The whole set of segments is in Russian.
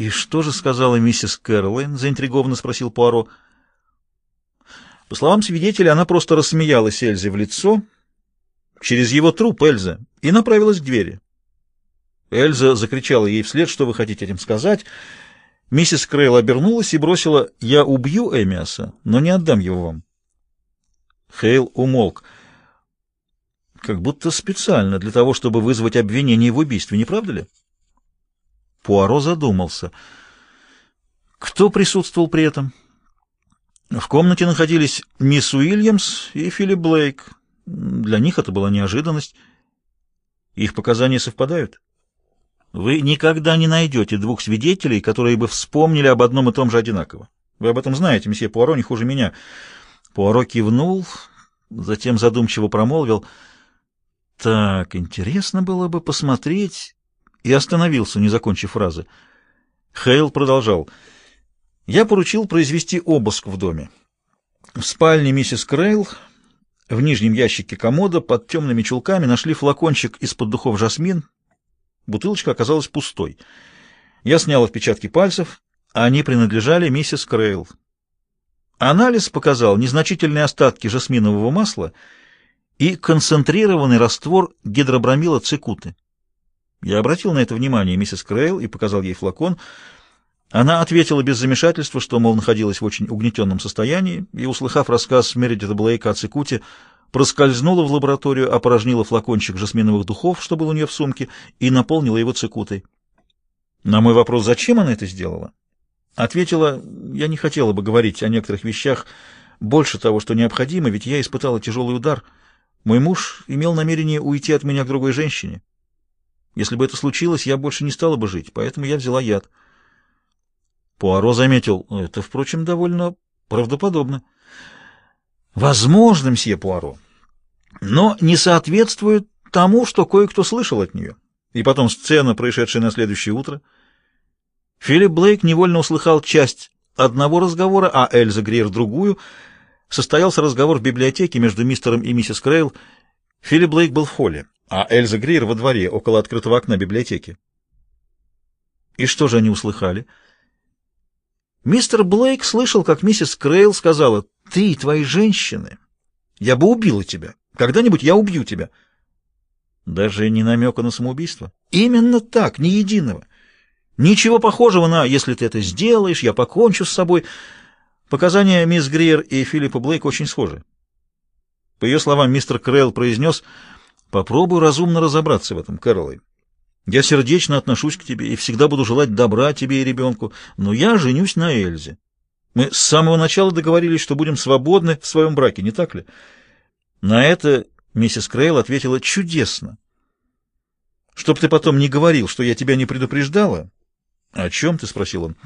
«И что же сказала миссис Кэролайн?» — заинтригованно спросил Пуаро. По словам свидетеля, она просто рассмеялась Эльзе в лицо через его труп Эльза и направилась к двери. Эльза закричала ей вслед, что вы хотите этим сказать. Миссис Крейл обернулась и бросила «Я убью Эмиаса, но не отдам его вам». Хейл умолк. Как будто специально, для того, чтобы вызвать обвинение в убийстве, не правда ли? Пуаро задумался. Кто присутствовал при этом? В комнате находились мисс Уильямс и Филипп Блейк. Для них это была неожиданность. Их показания совпадают? Вы никогда не найдете двух свидетелей, которые бы вспомнили об одном и том же одинаково. Вы об этом знаете, месье Пуаро, не хуже меня. Пуаро кивнул, затем задумчиво промолвил. Так, интересно было бы посмотреть... И остановился, не закончив фразы. Хейл продолжал. Я поручил произвести обыск в доме. В спальне миссис Крейл в нижнем ящике комода под темными чулками нашли флакончик из-под духов жасмин, Бутылочка оказалась пустой. Я снял отпечатки пальцев, а они принадлежали миссис Крейл. Анализ показал незначительные остатки жасминового масла и концентрированный раствор гидробромила цикуты. Я обратил на это внимание миссис Крейл и показал ей флакон. Она ответила без замешательства, что, мол, находилась в очень угнетенном состоянии, и, услыхав рассказ Мередита Блейка о цикуте, проскользнула в лабораторию, опорожнила флакончик жасминовых духов, что был у нее в сумке, и наполнила его цикутой. На мой вопрос, зачем она это сделала, ответила, я не хотела бы говорить о некоторых вещах больше того, что необходимо, ведь я испытала тяжелый удар. Мой муж имел намерение уйти от меня к другой женщине. Если бы это случилось, я больше не стала бы жить, поэтому я взяла яд. Пуаро заметил, это, впрочем, довольно правдоподобно. Возможно, мсье Пуаро, но не соответствует тому, что кое-кто слышал от нее. И потом сцена, происшедшая на следующее утро. Филипп Блейк невольно услыхал часть одного разговора, а Эльза Гриер другую. Состоялся разговор в библиотеке между мистером и миссис Крейл. Филипп Блейк был в холле, а Эльза Гриер во дворе, около открытого окна библиотеки. И что же они услыхали? Мистер Блейк слышал, как миссис Крейл сказала ты и твои женщины. Я бы убила тебя. Когда-нибудь я убью тебя. Даже не намека на самоубийство? Именно так, ни единого. Ничего похожего на «если ты это сделаешь, я покончу с собой». Показания мисс Гриер и Филиппа Блейк очень схожи. По ее словам, мистер Крелл произнес «Попробуй разумно разобраться в этом, Кэролайн. Я сердечно отношусь к тебе и всегда буду желать добра тебе и ребенку, но я женюсь на Эльзе. Мы с самого начала договорились, что будем свободны в своем браке, не так ли? На это миссис Крейл ответила чудесно. Чтоб ты потом не говорил, что я тебя не предупреждала. О чем ты? спросил он.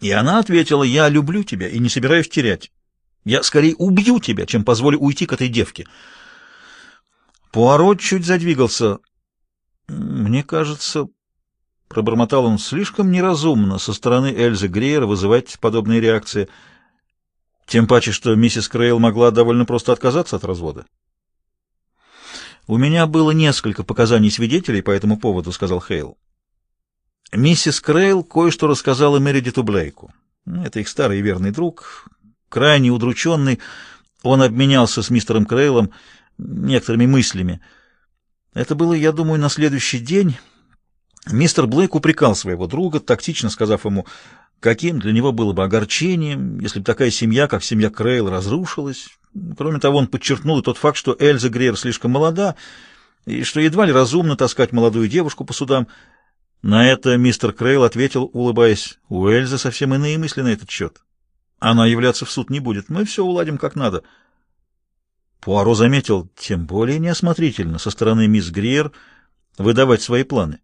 И она ответила: Я люблю тебя и не собираюсь терять. Я скорее убью тебя, чем позволю уйти к этой девке. Пуаро чуть задвигался. Мне кажется, Пробормотал он слишком неразумно со стороны Эльзы Грейера вызывать подобные реакции. Тем паче, что миссис Крейл могла довольно просто отказаться от развода. «У меня было несколько показаний свидетелей по этому поводу», — сказал Хейл. Миссис Крейл кое-что рассказала Мередиту Блейку. Это их старый и верный друг, крайне удрученный. Он обменялся с мистером Крейлом некоторыми мыслями. Это было, я думаю, на следующий день... Мистер Блейк упрекал своего друга, тактично сказав ему, каким для него было бы огорчением, если бы такая семья, как семья Крейл, разрушилась. Кроме того, он подчеркнул и тот факт, что Эльза Грейер слишком молода, и что едва ли разумно таскать молодую девушку по судам. На это мистер Крейл ответил, улыбаясь, «У Эльзы совсем иные мысли на этот счет. Она являться в суд не будет. Мы все уладим как надо». Пуаро заметил, тем более неосмотрительно со стороны мисс Гриер выдавать свои планы.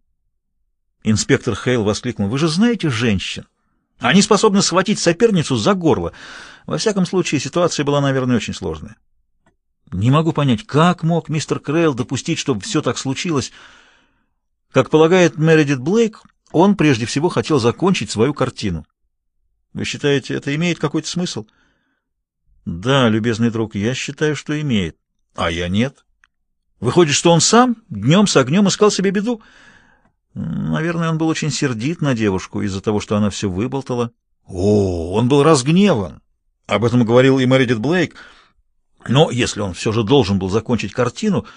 Инспектор Хейл воскликнул. «Вы же знаете женщин. Они способны схватить соперницу за горло. Во всяком случае, ситуация была, наверное, очень сложная. Не могу понять, как мог мистер Крейл допустить, чтобы все так случилось. Как полагает Мередит Блейк, он прежде всего хотел закончить свою картину. Вы считаете, это имеет какой-то смысл? Да, любезный друг, я считаю, что имеет. А я нет. Выходит, что он сам днем с огнем искал себе беду? Наверное, он был очень сердит на девушку из-за того, что она все выболтала. О, он был разгневан. Об этом говорил и Мэридит Блейк. Но если он все же должен был закончить картину,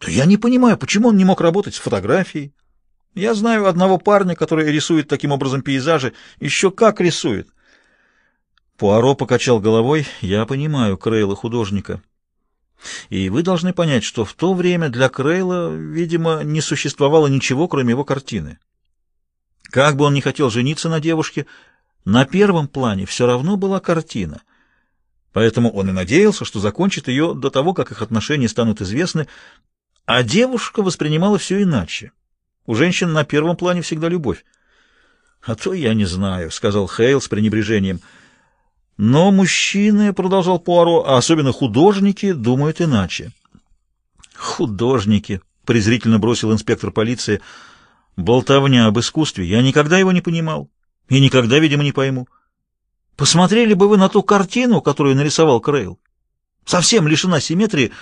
то я не понимаю, почему он не мог работать с фотографией. Я знаю одного парня, который рисует таким образом пейзажи. Еще как рисует. Пуаро покачал головой. Я понимаю Крейла художника. И вы должны понять, что в то время для Крейла, видимо, не существовало ничего, кроме его картины. Как бы он ни хотел жениться на девушке, на первом плане все равно была картина. Поэтому он и надеялся, что закончит ее до того, как их отношения станут известны, а девушка воспринимала все иначе. У женщин на первом плане всегда любовь. — А то я не знаю, — сказал Хейл с пренебрежением. — Но мужчины, — продолжал Пуаро, — а особенно художники, думают иначе. — Художники, — презрительно бросил инспектор полиции, — болтовня об искусстве. Я никогда его не понимал и никогда, видимо, не пойму. Посмотрели бы вы на ту картину, которую нарисовал Крейл. Совсем лишена симметрии.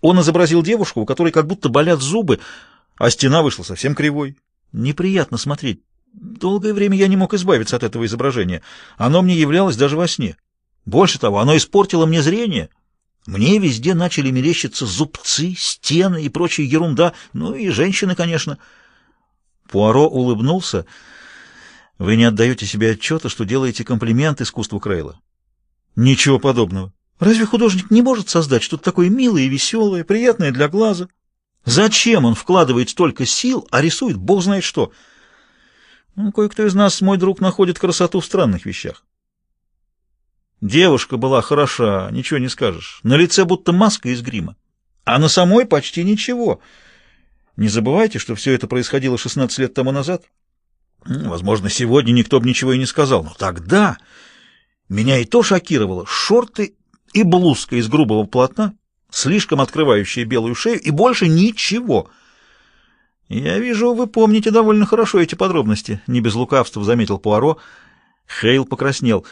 Он изобразил девушку, у которой как будто болят зубы, а стена вышла совсем кривой. Неприятно смотреть. Долгое время я не мог избавиться от этого изображения. Оно мне являлось даже во сне. Больше того, оно испортило мне зрение. Мне везде начали мерещиться зубцы, стены и прочая ерунда, ну и женщины, конечно. Пуаро улыбнулся. Вы не отдаете себе отчета, что делаете комплимент искусству Крейла? Ничего подобного. Разве художник не может создать что-то такое милое и веселое, приятное для глаза? Зачем он вкладывает столько сил, а рисует бог знает что? Ну, кое-кто из нас, мой друг, находит красоту в странных вещах. Девушка была хороша, ничего не скажешь. На лице будто маска из грима. А на самой почти ничего. Не забывайте, что все это происходило 16 лет тому назад. Возможно, сегодня никто бы ничего и не сказал, но тогда меня и то шокировало. Шорты и блузка из грубого полотна, слишком открывающая белую шею, и больше ничего. Я вижу, вы помните довольно хорошо эти подробности, не без лукавства заметил Пуаро. Хейл покраснел.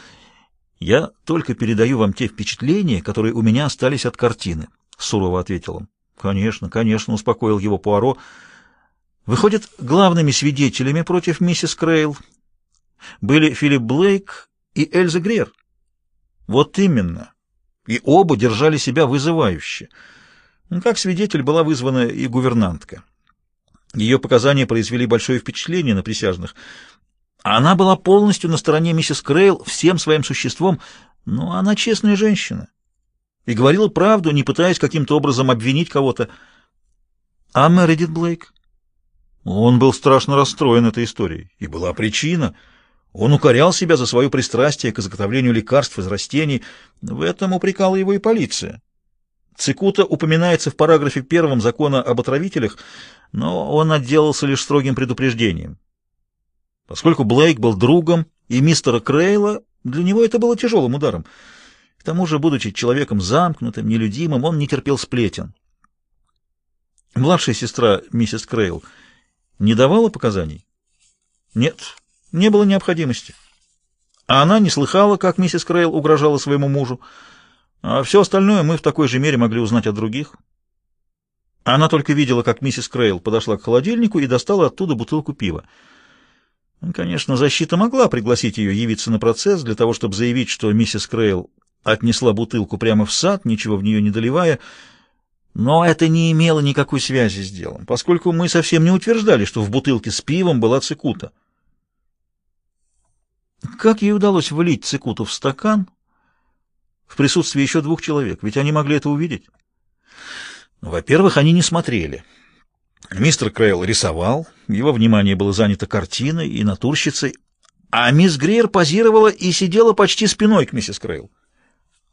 Я только передаю вам те впечатления, которые у меня остались от картины, сурово ответил он. Конечно, конечно, успокоил его Пуаро. Выходит, главными свидетелями против миссис Крейл были Филипп Блейк и Эльза Грер. Вот именно. И оба держали себя вызывающе. Как свидетель была вызвана и гувернантка. Ее показания произвели большое впечатление на присяжных. Она была полностью на стороне миссис Крейл всем своим существом, но она честная женщина и говорила правду, не пытаясь каким-то образом обвинить кого-то. А Мередит Блейк? Он был страшно расстроен этой историей, и была причина. Он укорял себя за свое пристрастие к изготовлению лекарств из растений. В этом упрекала его и полиция. Цикута упоминается в параграфе первом закона об отравителях, но он отделался лишь строгим предупреждением. Поскольку Блейк был другом и мистера Крейла, для него это было тяжелым ударом. К тому же, будучи человеком замкнутым, нелюдимым, он не терпел сплетен. Младшая сестра миссис Крейл — не давала показаний? Нет, не было необходимости. А она не слыхала, как миссис Крейл угрожала своему мужу, а все остальное мы в такой же мере могли узнать от других. Она только видела, как миссис Крейл подошла к холодильнику и достала оттуда бутылку пива. Конечно, защита могла пригласить ее явиться на процесс для того, чтобы заявить, что миссис Крейл отнесла бутылку прямо в сад, ничего в нее не доливая, но это не имело никакой связи с делом, поскольку мы совсем не утверждали, что в бутылке с пивом была цикута. Как ей удалось влить цикуту в стакан в присутствии еще двух человек? Ведь они могли это увидеть. Во-первых, они не смотрели. Мистер Крейл рисовал, его внимание было занято картиной и натурщицей, а мисс Грейер позировала и сидела почти спиной к миссис Крейл.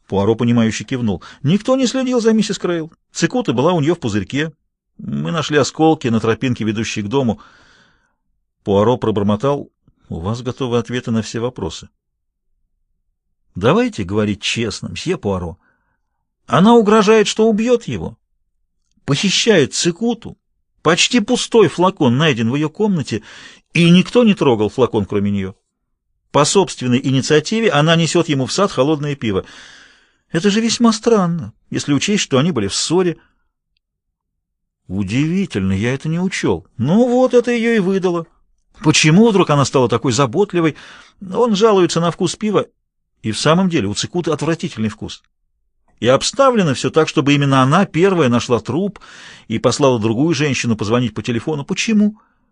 Пуаро, понимающе кивнул. Никто не следил за миссис Крейл. Цикута была у нее в пузырьке. Мы нашли осколки на тропинке, ведущей к дому. Пуаро пробормотал. У вас готовы ответы на все вопросы. Давайте говорить честно, мсье Пуаро. Она угрожает, что убьет его. Похищает Цикуту. Почти пустой флакон найден в ее комнате, и никто не трогал флакон, кроме нее. По собственной инициативе она несет ему в сад холодное пиво. Это же весьма странно, если учесть, что они были в ссоре. Удивительно, я это не учел. Ну вот, это ее и выдало. Почему вдруг она стала такой заботливой? Он жалуется на вкус пива. И в самом деле у Цикуты отвратительный вкус. И обставлено все так, чтобы именно она первая нашла труп и послала другую женщину позвонить по телефону. Почему?